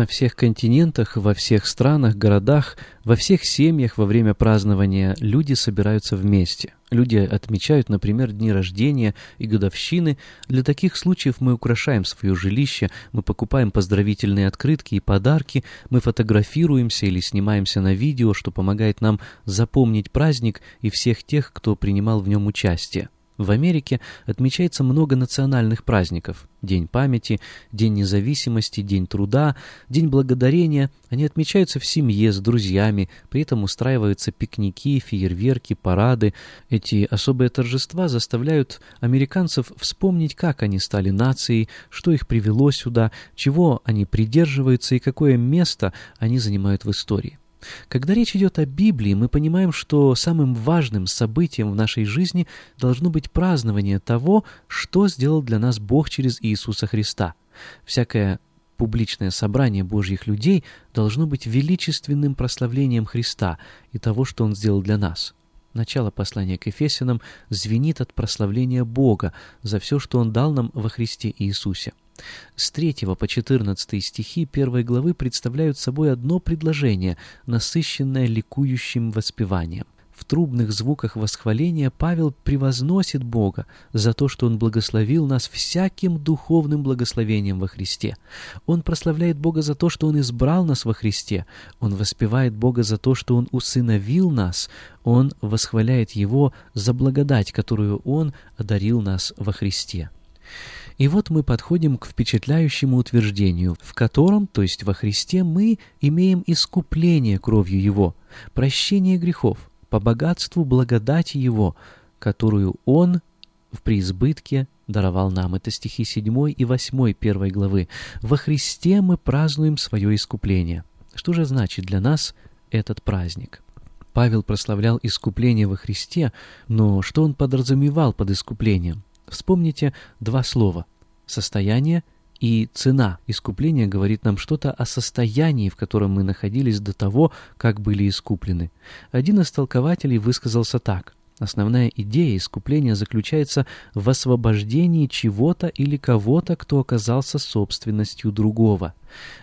На всех континентах, во всех странах, городах, во всех семьях во время празднования люди собираются вместе. Люди отмечают, например, дни рождения и годовщины. Для таких случаев мы украшаем свое жилище, мы покупаем поздравительные открытки и подарки, мы фотографируемся или снимаемся на видео, что помогает нам запомнить праздник и всех тех, кто принимал в нем участие. В Америке отмечается много национальных праздников. День памяти, День независимости, День труда, День благодарения. Они отмечаются в семье, с друзьями, при этом устраиваются пикники, фейерверки, парады. Эти особые торжества заставляют американцев вспомнить, как они стали нацией, что их привело сюда, чего они придерживаются и какое место они занимают в истории. Когда речь идет о Библии, мы понимаем, что самым важным событием в нашей жизни должно быть празднование того, что сделал для нас Бог через Иисуса Христа. Всякое публичное собрание Божьих людей должно быть величественным прославлением Христа и того, что Он сделал для нас. Начало послания к Ефесянам звенит от прославления Бога за все, что Он дал нам во Христе Иисусе. С 3 по 14 стихи первой главы представляют собой одно предложение, насыщенное ликующим воспеванием. В трубных звуках восхваления Павел превозносит Бога за то, что Он благословил нас всяким духовным благословением во Христе. Он прославляет Бога за то, что Он избрал нас во Христе. Он воспевает Бога за то, что Он усыновил нас. Он восхваляет Его за благодать, которую Он одарил нас во Христе. И вот мы подходим к впечатляющему утверждению, в котором, то есть во Христе, мы имеем искупление кровью Его, прощение грехов, по богатству благодати Его, которую Он в преизбытке даровал нам. Это стихи 7 и 8 первой главы. Во Христе мы празднуем свое искупление. Что же значит для нас этот праздник? Павел прославлял искупление во Христе, но что он подразумевал под искуплением? Вспомните два слова «состояние» и «цена». Искупление говорит нам что-то о состоянии, в котором мы находились до того, как были искуплены. Один из толкователей высказался так. Основная идея искупления заключается в освобождении чего-то или кого-то, кто оказался собственностью другого.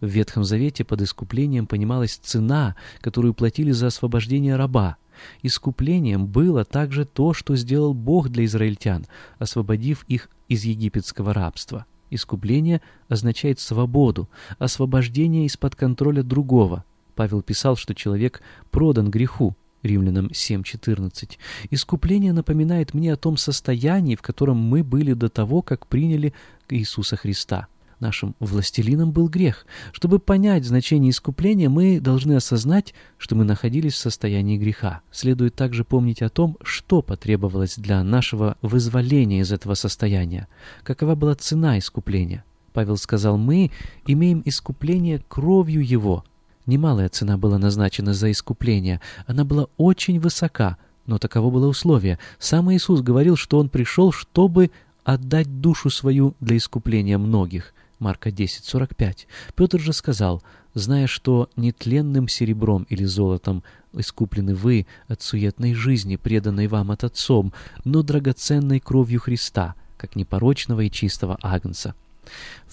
В Ветхом Завете под искуплением понималась цена, которую платили за освобождение раба. Искуплением было также то, что сделал Бог для израильтян, освободив их из египетского рабства. Искупление означает свободу, освобождение из-под контроля другого. Павел писал, что человек продан греху, Римлянам 7.14. Искупление напоминает мне о том состоянии, в котором мы были до того, как приняли Иисуса Христа. Нашим властелином был грех. Чтобы понять значение искупления, мы должны осознать, что мы находились в состоянии греха. Следует также помнить о том, что потребовалось для нашего вызволения из этого состояния. Какова была цена искупления? Павел сказал, мы имеем искупление кровью Его. Немалая цена была назначена за искупление. Она была очень высока, но таково было условие. Сам Иисус говорил, что Он пришел, чтобы отдать душу свою для искупления многих. Марка 10:45. Петр же сказал, зная, что нетленным серебром или золотом искуплены вы от суетной жизни, преданной вам от Отцом, но драгоценной кровью Христа, как непорочного и чистого агнца.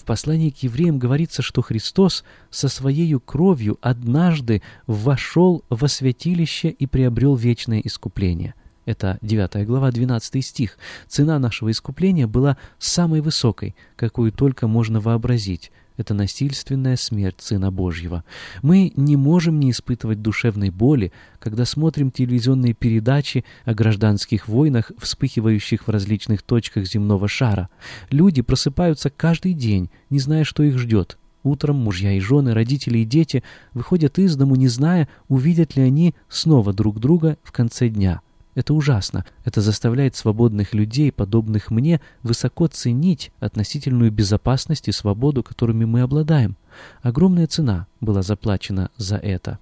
В послании к евреям говорится, что Христос со Своей кровью однажды вошел во святилище и приобрел вечное искупление. Это 9 глава, 12 стих. Цена нашего искупления была самой высокой, какую только можно вообразить. Это насильственная смерть Сына Божьего. Мы не можем не испытывать душевной боли, когда смотрим телевизионные передачи о гражданских войнах, вспыхивающих в различных точках земного шара. Люди просыпаются каждый день, не зная, что их ждет. Утром мужья и жены, родители и дети выходят из дому, не зная, увидят ли они снова друг друга в конце дня. Это ужасно. Это заставляет свободных людей, подобных мне, высоко ценить относительную безопасность и свободу, которыми мы обладаем. Огромная цена была заплачена за это.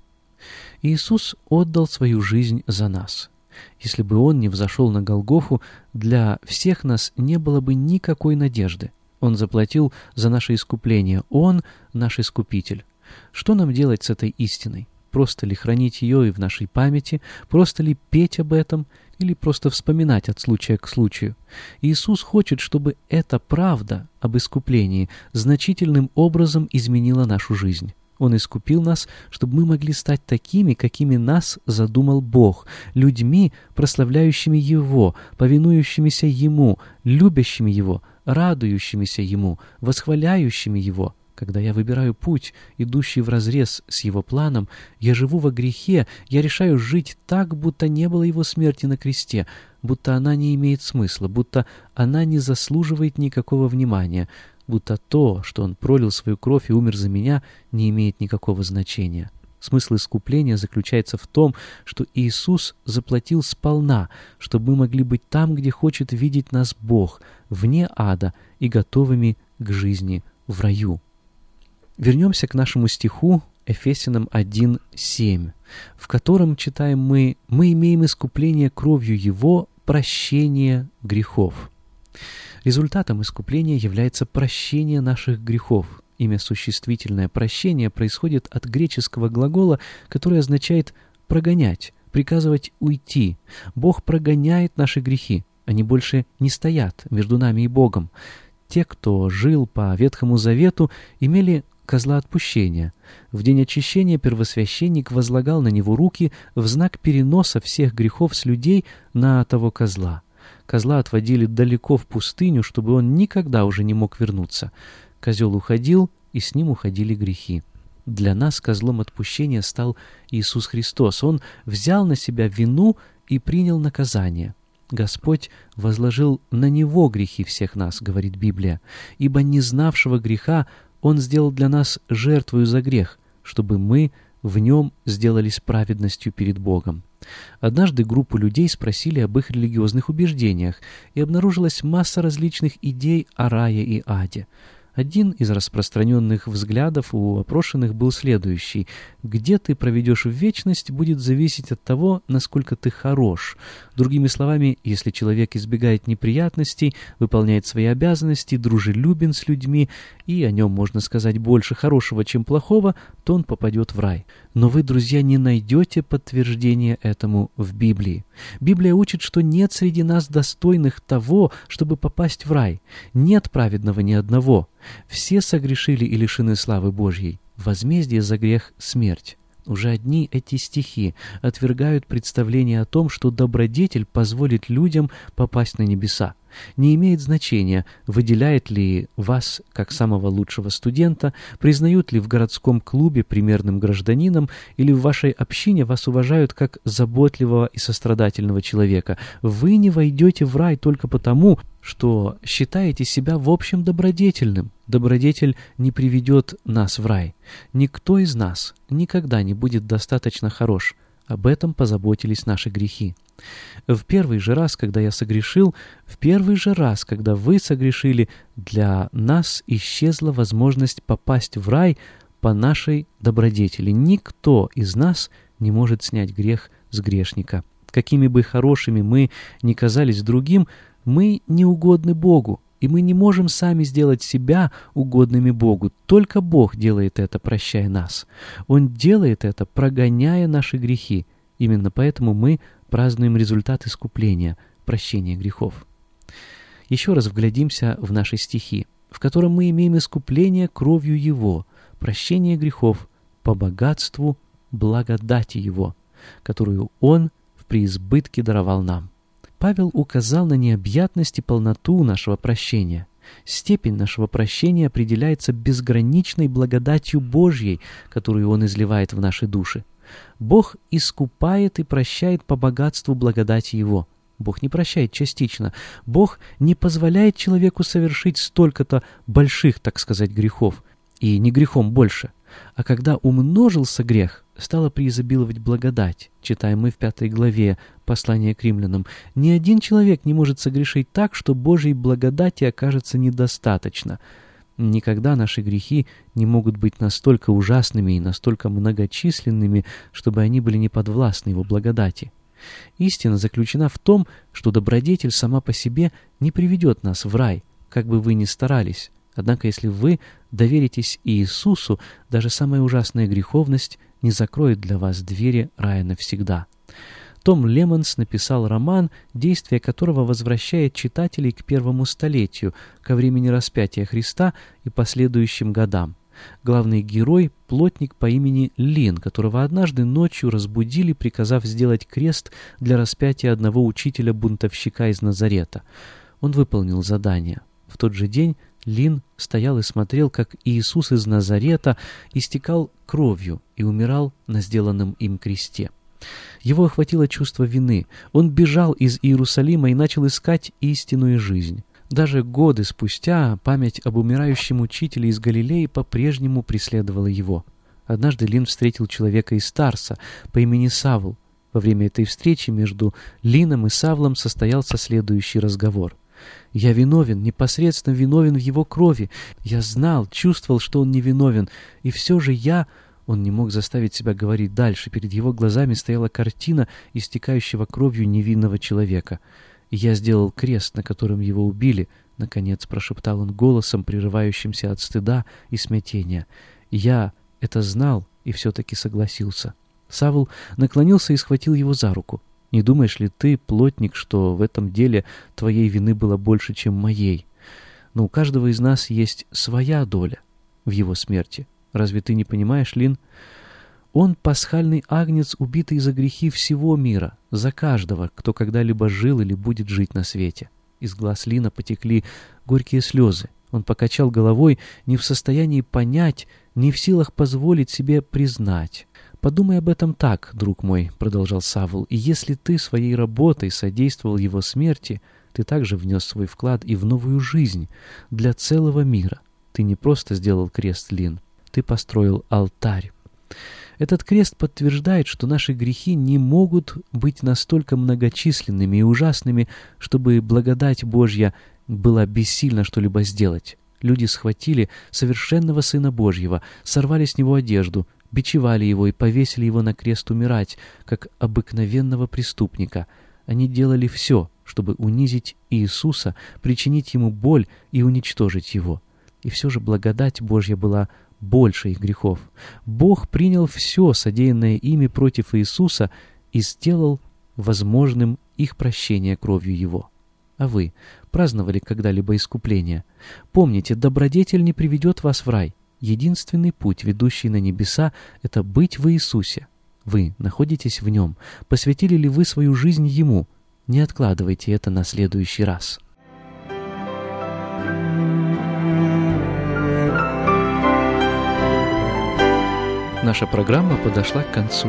Иисус отдал свою жизнь за нас. Если бы Он не взошел на Голгофу, для всех нас не было бы никакой надежды. Он заплатил за наше искупление. Он — наш Искупитель. Что нам делать с этой истиной? Просто ли хранить ее и в нашей памяти, просто ли петь об этом, или просто вспоминать от случая к случаю. Иисус хочет, чтобы эта правда об искуплении значительным образом изменила нашу жизнь. Он искупил нас, чтобы мы могли стать такими, какими нас задумал Бог, людьми, прославляющими Его, повинующимися Ему, любящими Его, радующимися Ему, восхваляющими Его. Когда я выбираю путь, идущий вразрез с его планом, я живу во грехе, я решаю жить так, будто не было его смерти на кресте, будто она не имеет смысла, будто она не заслуживает никакого внимания, будто то, что он пролил свою кровь и умер за меня, не имеет никакого значения. Смысл искупления заключается в том, что Иисус заплатил сполна, чтобы мы могли быть там, где хочет видеть нас Бог, вне ада и готовыми к жизни в раю. Вернемся к нашему стиху Эфесянам 1.7, в котором читаем мы «Мы имеем искупление кровью Его, прощение грехов». Результатом искупления является прощение наших грехов. Имя существительное «прощение» происходит от греческого глагола, который означает «прогонять», «приказывать уйти». Бог прогоняет наши грехи, они больше не стоят между нами и Богом. Те, кто жил по Ветхому Завету, имели козла отпущения. В день очищения первосвященник возлагал на него руки в знак переноса всех грехов с людей на того козла. Козла отводили далеко в пустыню, чтобы он никогда уже не мог вернуться. Козел уходил, и с ним уходили грехи. Для нас козлом отпущения стал Иисус Христос. Он взял на себя вину и принял наказание. Господь возложил на Него грехи всех нас, говорит Библия, ибо не знавшего греха он сделал для нас жертвую за грех, чтобы мы в нем сделались праведностью перед Богом. Однажды группу людей спросили об их религиозных убеждениях, и обнаружилась масса различных идей о рае и аде. Один из распространенных взглядов у опрошенных был следующий. «Где ты проведешь вечность, будет зависеть от того, насколько ты хорош». Другими словами, если человек избегает неприятностей, выполняет свои обязанности, дружелюбен с людьми, и о нем можно сказать больше хорошего, чем плохого, то он попадет в рай. Но вы, друзья, не найдете подтверждения этому в Библии. Библия учит, что нет среди нас достойных того, чтобы попасть в рай. Нет праведного ни одного. Все согрешили и лишены славы Божьей. Возмездие за грех — смерть. Уже одни эти стихи отвергают представление о том, что добродетель позволит людям попасть на небеса. Не имеет значения, выделяет ли вас как самого лучшего студента, признают ли в городском клубе примерным гражданином или в вашей общине вас уважают как заботливого и сострадательного человека. Вы не войдете в рай только потому, что считаете себя в общем добродетельным. Добродетель не приведет нас в рай. Никто из нас никогда не будет достаточно хорош. Об этом позаботились наши грехи. В первый же раз, когда я согрешил, в первый же раз, когда вы согрешили, для нас исчезла возможность попасть в рай по нашей добродетели. Никто из нас не может снять грех с грешника. Какими бы хорошими мы ни казались другим, мы не угодны Богу, и мы не можем сами сделать себя угодными Богу. Только Бог делает это, прощая нас. Он делает это, прогоняя наши грехи. Именно поэтому мы празднуем результат искупления, прощения грехов. Еще раз вглядимся в наши стихи. в котором мы имеем искупление кровью Его, прощение грехов по богатству благодати Его, которую Он в преизбытке даровал нам. Павел указал на необъятность и полноту нашего прощения. Степень нашего прощения определяется безграничной благодатью Божьей, которую Он изливает в наши души. Бог искупает и прощает по богатству благодати Его. Бог не прощает частично. Бог не позволяет человеку совершить столько-то больших, так сказать, грехов. И не грехом больше. А когда умножился грех, стала преизобиловать благодать, читаем мы в пятой главе послания к римлянам. Ни один человек не может согрешить так, что Божьей благодати окажется недостаточно. Никогда наши грехи не могут быть настолько ужасными и настолько многочисленными, чтобы они были не подвластны Его благодати. Истина заключена в том, что добродетель сама по себе не приведет нас в рай, как бы вы ни старались. Однако если вы доверитесь Иисусу, даже самая ужасная греховность не закроет для вас двери рая навсегда. Том Лемонс написал роман, действие которого возвращает читателей к первому столетию, ко времени распятия Христа и последующим годам. Главный герой — плотник по имени Лин, которого однажды ночью разбудили, приказав сделать крест для распятия одного учителя-бунтовщика из Назарета. Он выполнил задание. В тот же день Лин стоял и смотрел, как Иисус из Назарета истекал кровью и умирал на сделанном им кресте. Его охватило чувство вины. Он бежал из Иерусалима и начал искать истинную жизнь. Даже годы спустя память об умирающем учителе из Галилеи по-прежнему преследовала его. Однажды Лин встретил человека из Тарса по имени Савл. Во время этой встречи между Лином и Савлом состоялся следующий разговор — я виновен, непосредственно виновен в его крови. Я знал, чувствовал, что он невиновен. И все же я... Он не мог заставить себя говорить дальше. Перед его глазами стояла картина истекающего кровью невинного человека. Я сделал крест, на котором его убили. Наконец прошептал он голосом, прерывающимся от стыда и смятения. Я это знал и все-таки согласился. Савл наклонился и схватил его за руку. Не думаешь ли ты, плотник, что в этом деле твоей вины было больше, чем моей? Но у каждого из нас есть своя доля в его смерти. Разве ты не понимаешь, Лин? Он — пасхальный агнец, убитый за грехи всего мира, за каждого, кто когда-либо жил или будет жить на свете. Из глаз Лина потекли горькие слезы. Он покачал головой, не в состоянии понять, не в силах позволить себе признать. «Подумай об этом так, друг мой», — продолжал Савл, — «и если ты своей работой содействовал его смерти, ты также внес свой вклад и в новую жизнь для целого мира. Ты не просто сделал крест, Лин, ты построил алтарь». Этот крест подтверждает, что наши грехи не могут быть настолько многочисленными и ужасными, чтобы благодать Божья была бессильна что-либо сделать. Люди схватили совершенного Сына Божьего, сорвали с него одежду, бичевали его и повесили его на крест умирать, как обыкновенного преступника. Они делали все, чтобы унизить Иисуса, причинить ему боль и уничтожить его. И все же благодать Божья была больше их грехов. Бог принял все, содеянное ими против Иисуса, и сделал возможным их прощение кровью Его. А вы праздновали когда-либо искупление? Помните, добродетель не приведет вас в рай. Единственный путь, ведущий на небеса, это быть в Иисусе. Вы находитесь в Нем. Посвятили ли вы свою жизнь Ему? Не откладывайте это на следующий раз. Наша программа подошла к концу.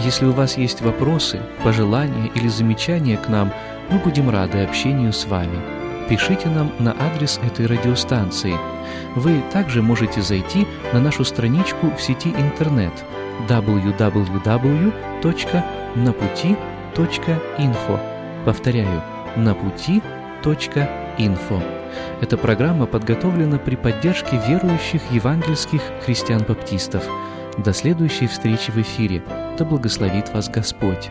Если у вас есть вопросы, пожелания или замечания к нам, мы будем рады общению с вами. Пишите нам на адрес этой радиостанции – вы также можете зайти на нашу страничку в сети интернет www.naputi.info. Повторяю, naputi.info. Эта программа подготовлена при поддержке верующих евангельских христиан-баптистов. До следующей встречи в эфире. Да благословит вас Господь!